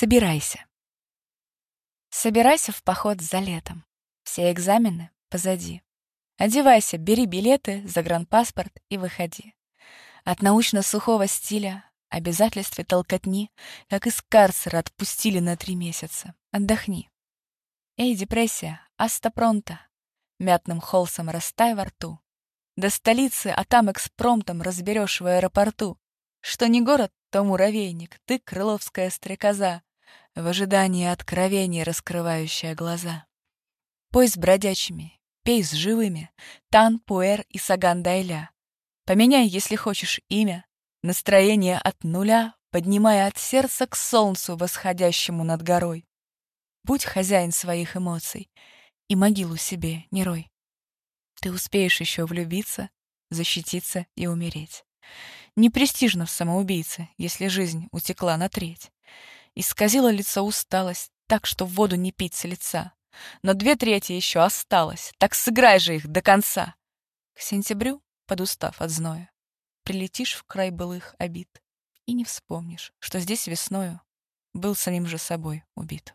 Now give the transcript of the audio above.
Собирайся. Собирайся в поход за летом. Все экзамены позади. Одевайся, бери билеты, загранпаспорт и выходи. От научно-сухого стиля, обязательств и толкотни, как из карцера отпустили на три месяца. Отдохни. Эй, депрессия, аста пронто. Мятным холсом растай во рту. До столицы, а там экспромтом разберешь в аэропорту. Что не город, то муравейник, ты крыловская стрекоза, в ожидании откровений раскрывающая глаза. Пой с бродячими, пей с живыми, Тан, Пуэр и Саган Дайля. Поменяй, если хочешь, имя, настроение от нуля, поднимая от сердца к солнцу, восходящему над горой. Будь хозяин своих эмоций и могилу себе не рой. Ты успеешь еще влюбиться, защититься и умереть. Не престижно в самоубийце, если жизнь утекла на треть. Исказило лицо усталость, так что в воду не пить с лица. Но две трети еще осталось, так сыграй же их до конца. К сентябрю, подустав от зноя, прилетишь в край былых обид и не вспомнишь, что здесь весною был самим же собой убит.